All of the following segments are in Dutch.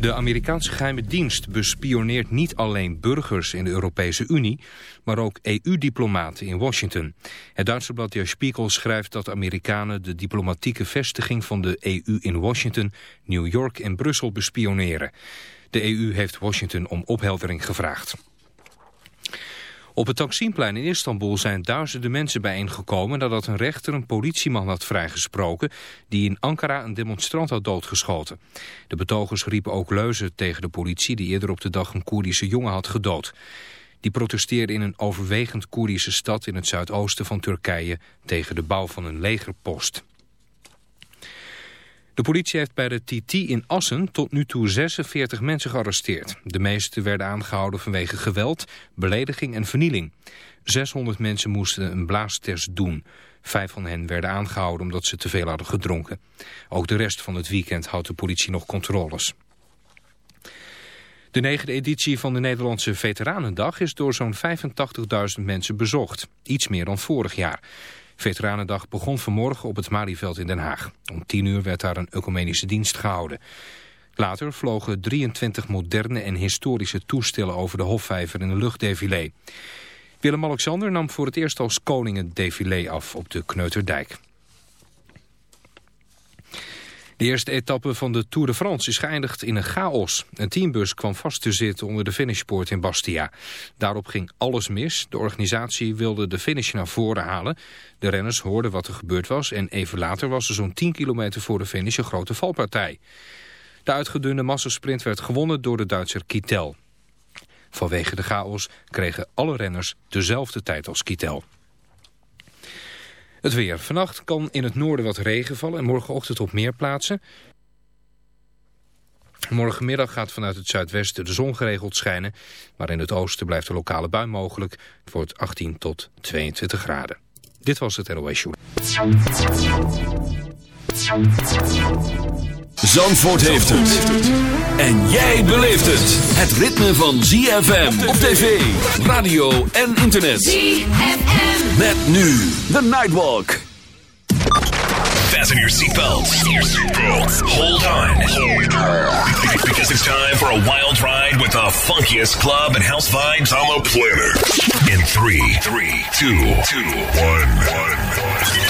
De Amerikaanse geheime dienst bespioneert niet alleen burgers in de Europese Unie, maar ook EU-diplomaten in Washington. Het Duitse blad Der Spiegel schrijft dat Amerikanen de diplomatieke vestiging van de EU in Washington, New York en Brussel bespioneren. De EU heeft Washington om opheldering gevraagd. Op het Taksimplein in Istanbul zijn duizenden mensen bijeengekomen nadat een rechter een politieman had vrijgesproken die in Ankara een demonstrant had doodgeschoten. De betogers riepen ook leuzen tegen de politie die eerder op de dag een Koerdische jongen had gedood. Die protesteerde in een overwegend Koerdische stad in het zuidoosten van Turkije tegen de bouw van een legerpost. De politie heeft bij de TT in Assen tot nu toe 46 mensen gearresteerd. De meeste werden aangehouden vanwege geweld, belediging en vernieling. 600 mensen moesten een blaastest doen. Vijf van hen werden aangehouden omdat ze te veel hadden gedronken. Ook de rest van het weekend houdt de politie nog controles. De negende editie van de Nederlandse Veteranendag is door zo'n 85.000 mensen bezocht. Iets meer dan vorig jaar. Veteranendag begon vanmorgen op het Malieveld in Den Haag. Om 10 uur werd daar een ecumenische dienst gehouden. Later vlogen 23 moderne en historische toestellen over de Hofvijver in een luchtdefilé. Willem-Alexander nam voor het eerst als koning het défilé af op de Kneuterdijk. De eerste etappe van de Tour de France is geëindigd in een chaos. Een teambus kwam vast te zitten onder de finishpoort in Bastia. Daarop ging alles mis. De organisatie wilde de finish naar voren halen. De renners hoorden wat er gebeurd was en even later was er zo'n 10 kilometer voor de finish een grote valpartij. De uitgedunde massasprint werd gewonnen door de Duitser Kittel. Vanwege de chaos kregen alle renners dezelfde tijd als Kittel. Het weer. Vannacht kan in het noorden wat regen vallen en morgenochtend op meer plaatsen. Morgenmiddag gaat vanuit het zuidwesten de zon geregeld schijnen, maar in het oosten blijft de lokale bui mogelijk. Het wordt 18 tot 22 graden. Dit was het NOS Show. Zandvoort heeft het. En jij beleeft het. Het ritme van ZFM op tv, radio en internet. ZFM. Met nu de Nightwalk. Fasten your seatbelts. Hold on. Because it's time for a wild ride with the funkiest club and house vibes on the planet. In three, three, two, two, one, one.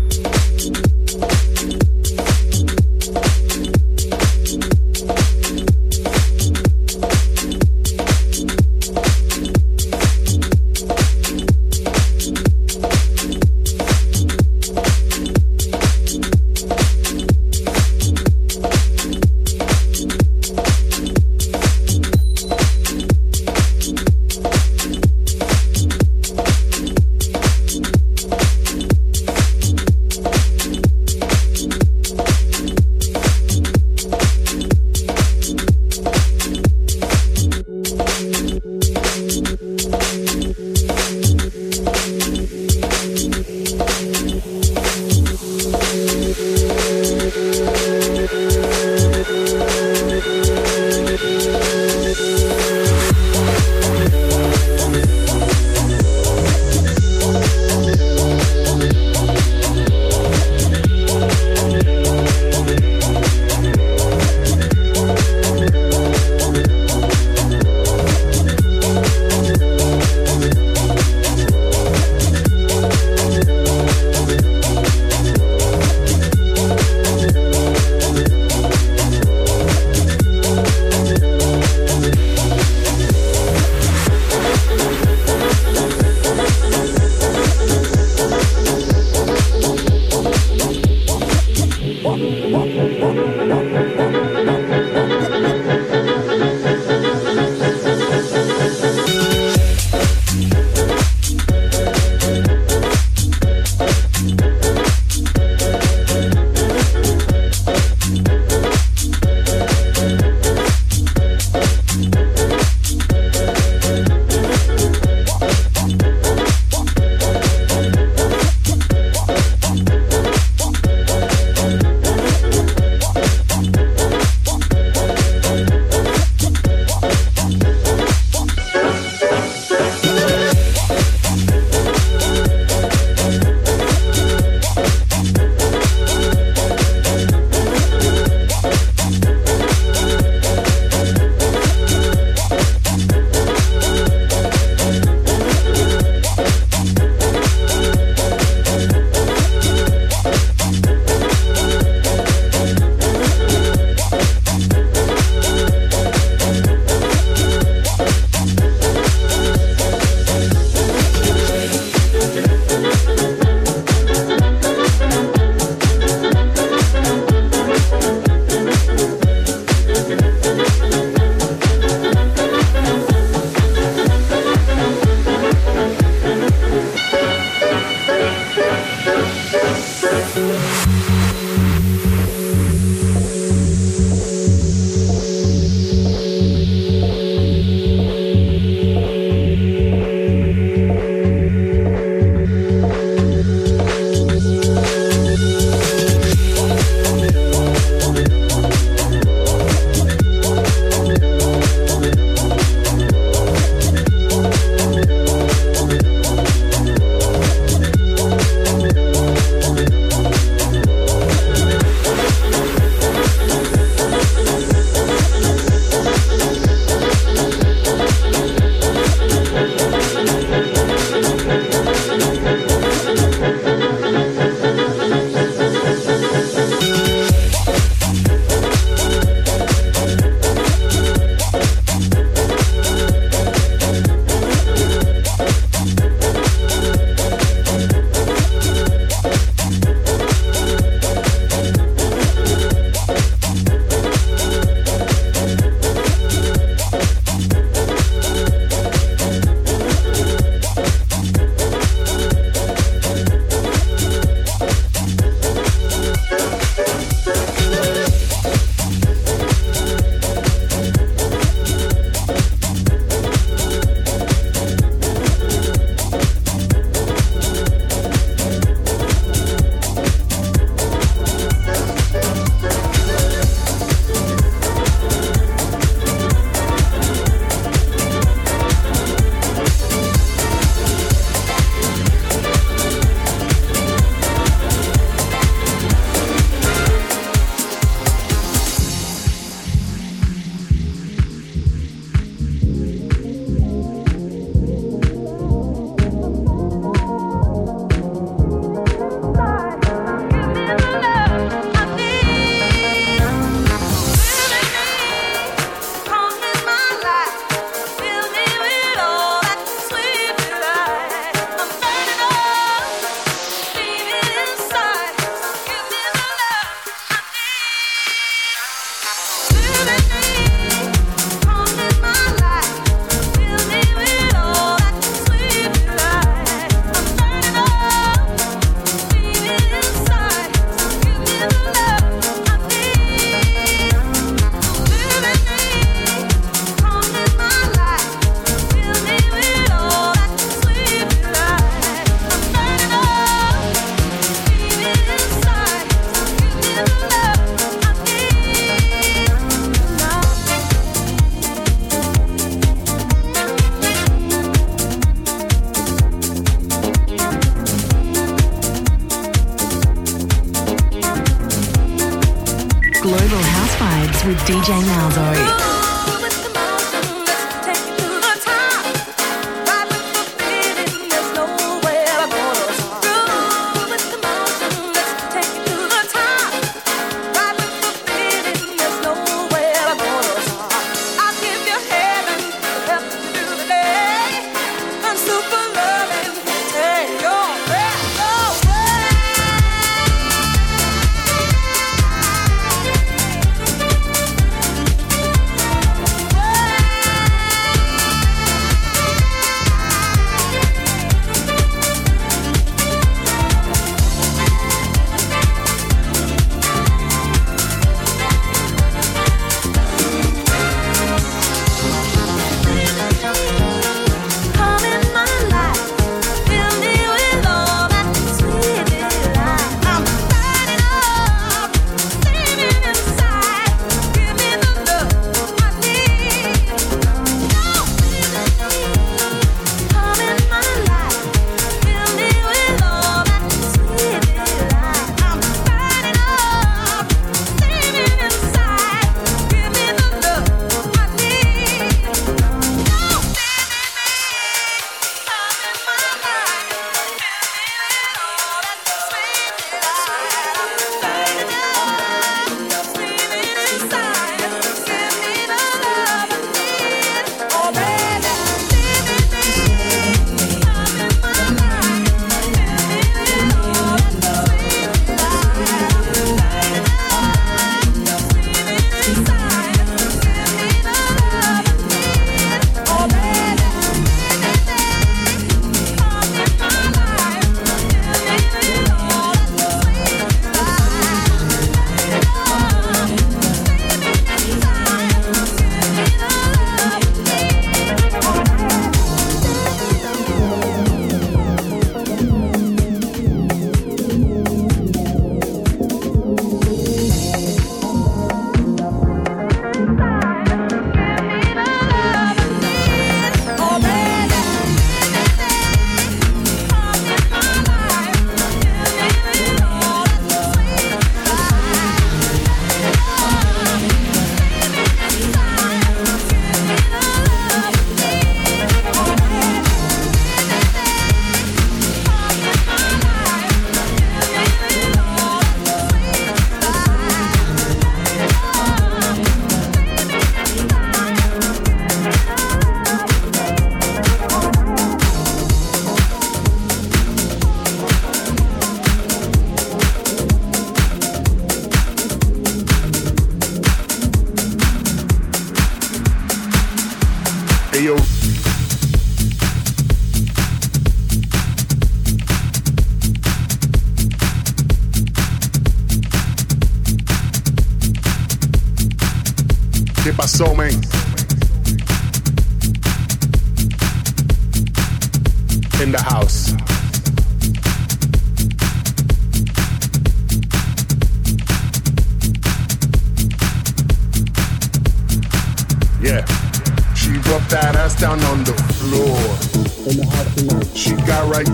DJ Malzo.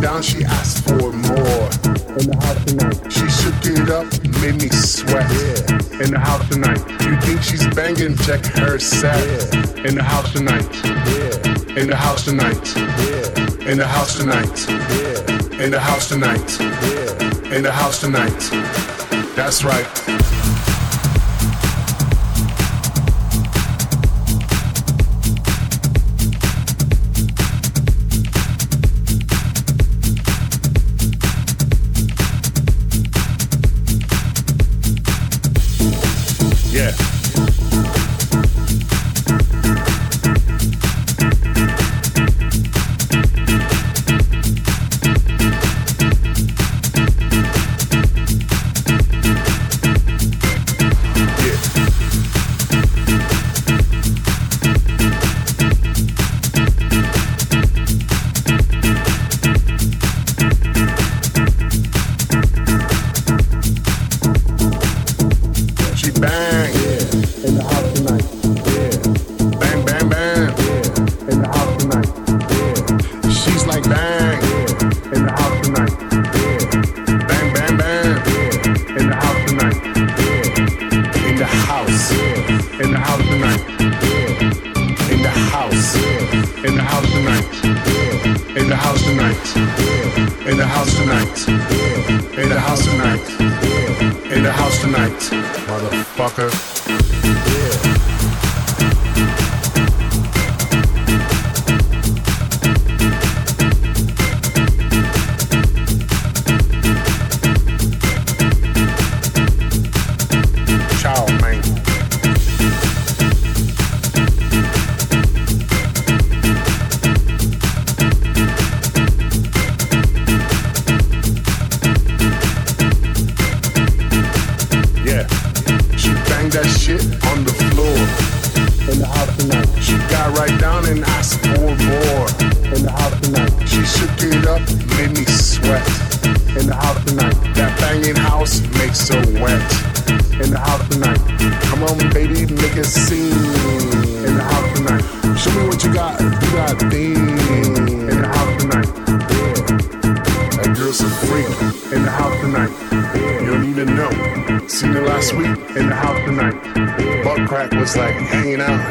down, she asked for more. In the house tonight. She shook it up, made me sweat. Yeah. In the house tonight. You think she's banging? Check her set. Yeah. In the house tonight. Yeah. In the house tonight. Yeah. In the house tonight. Yeah. In the house tonight. Yeah. In the house tonight. That's right. House tonight. In the house tonight. Motherfucker.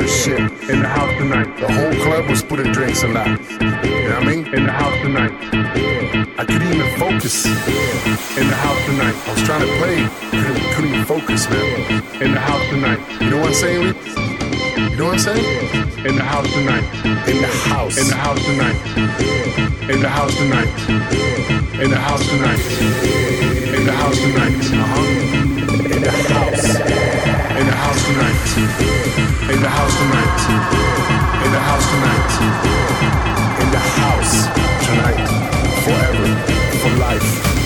Her shit in the house tonight. The whole club was putting drinks in that. You know what I mean? In the house tonight. I couldn't even focus in the house tonight. I was trying to play, couldn't, couldn't even focus, man. In the house tonight. You know what I'm saying, You know what I'm saying? In the house tonight. In the house. In the house tonight. In the house tonight. In the house tonight. In the house tonight. Uh-huh. In the house. In the house tonight. In the house tonight. In the house tonight. In the house tonight. Forever. For life.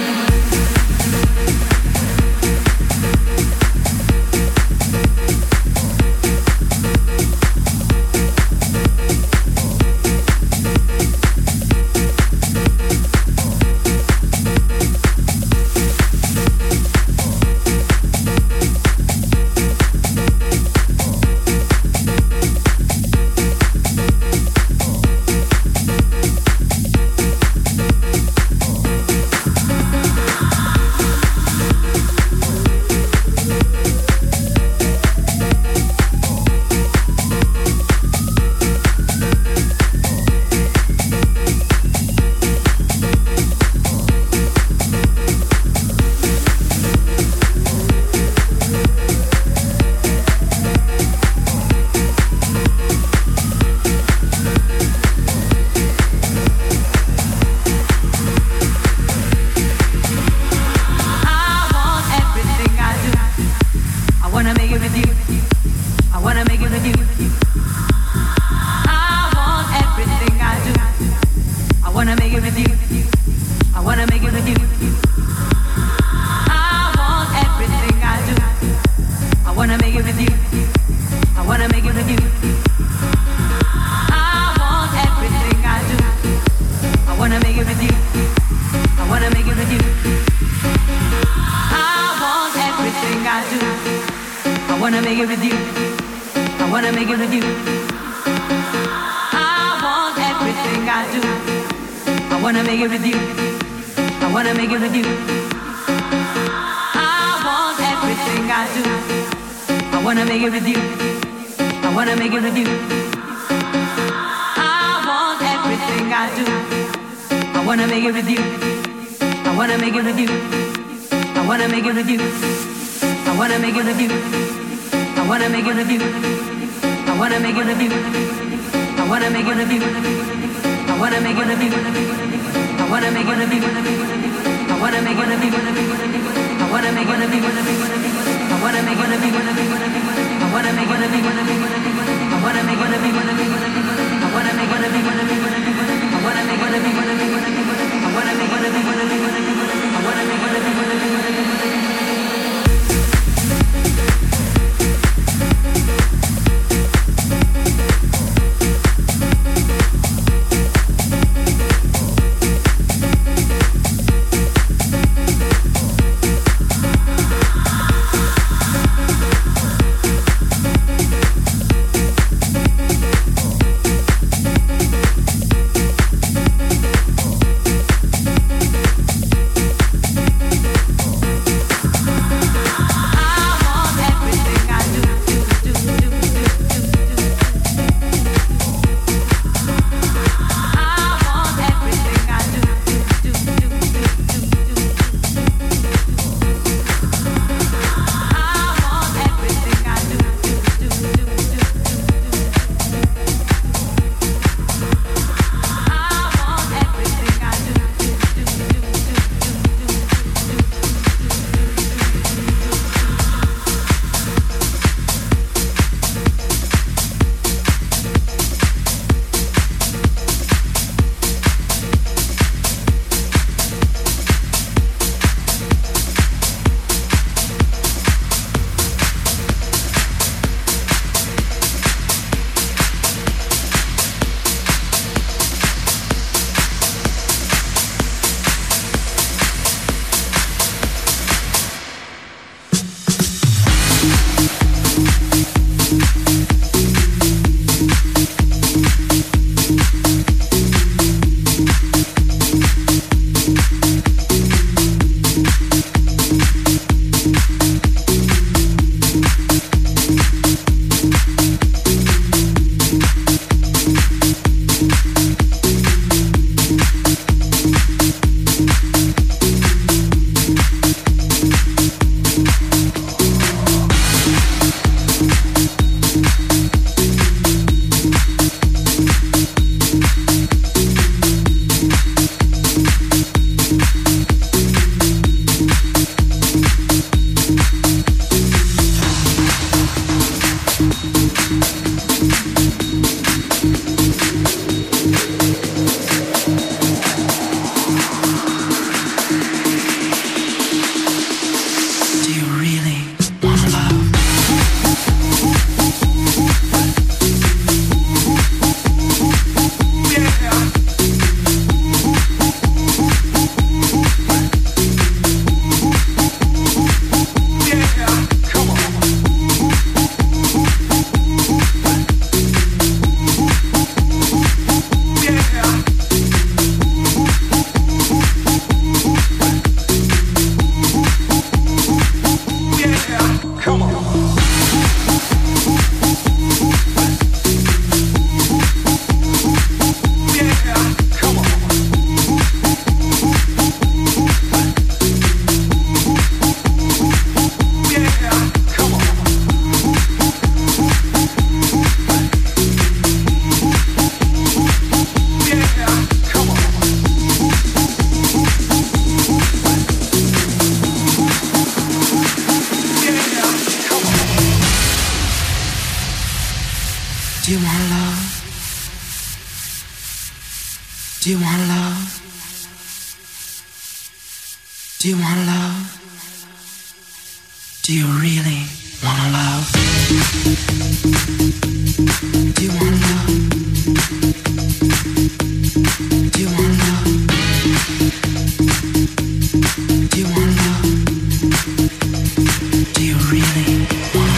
Do you really want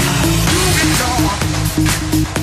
love?